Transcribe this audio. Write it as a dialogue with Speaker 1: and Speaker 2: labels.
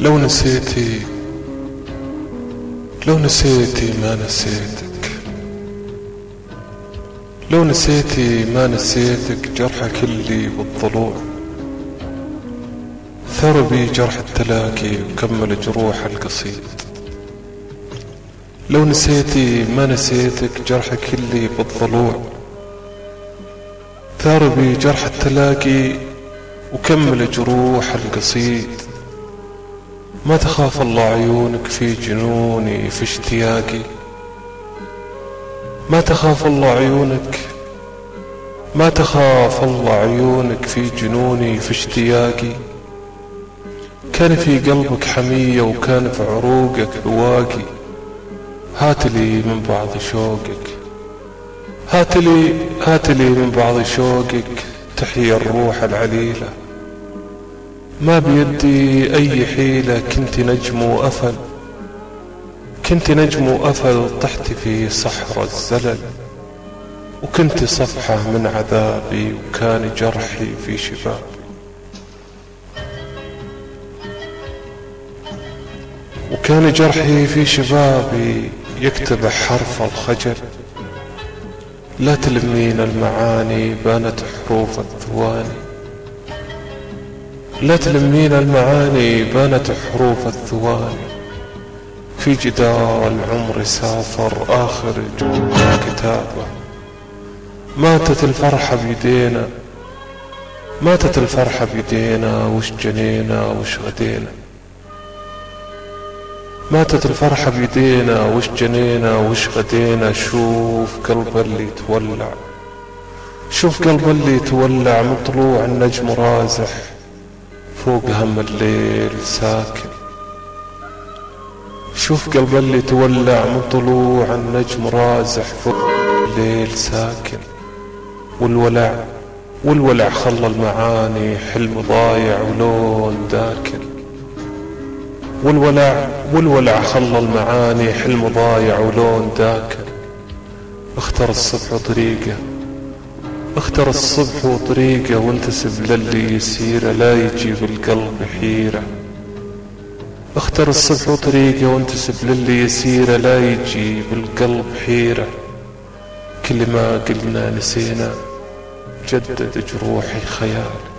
Speaker 1: لو نسيتي لو نسيتي ما نسيتك. لو نسيتي ما نسيتك جرحك اللي بالضلوع. ثر بي جرح التلاقي وكمل جروح القصيد. لو نسيتي ما نسيتك جرحك اللي بالضلوع. ثار بي جرح التلاقي وكمل جروح القصيد. ما تخاف الله عيونك في جنوني في اشتياقي؟ ما تخاف الله عيونك؟ ما تخاف الله عيونك في جنوني في اشتياقي؟ كان في قلبك حمية وكان في عروقك بواقي هاتلي من بعض شوقك. هاتلي هاتلي من بعض شوقك. تحيا الروح العليلة. ما بيدي أي حيلة كنت نجم وأفل كنت نجم وأفل طحت في صحر الزلل وكنت صفحة من عذابي وكان جرحي في شبابي وكان جرحي في شبابي يكتب حرف الخجل لا تلمين المعاني بانت حروف الثواني. لا تلمين المعاني بانت حروف الثواني في جدار العمر سافر آخر كتابه ماتت الفرحة بيدينا ماتت الفرحة بيدينا وش جنينا وش غدينا. ماتت الفرحة بيدينا وش جنينا وش غدينا. شوف قلب اللي تولع شوف قلب اللي تولع. من طلوع النجم رازح. فوق هم الليل ساكن. شوف قلب اللي تولع من طلوع النجم رازح فوق الليل ساكن. والولع والولع خلى المعاني حلم ضايع ولون داكن. والولع والولع خلى المعاني حلم ضايع ولون داكن. اختر الصبح طريقه اختر الصبح وطريقة وانتسب للي يسيره لا يجي بالقلب حيرة. اختر الصبح وطريقة وانتسب للي يسيره لا يجي بالقلب حيرة. كل ما قلنا نسينا جدد جروحي خيالك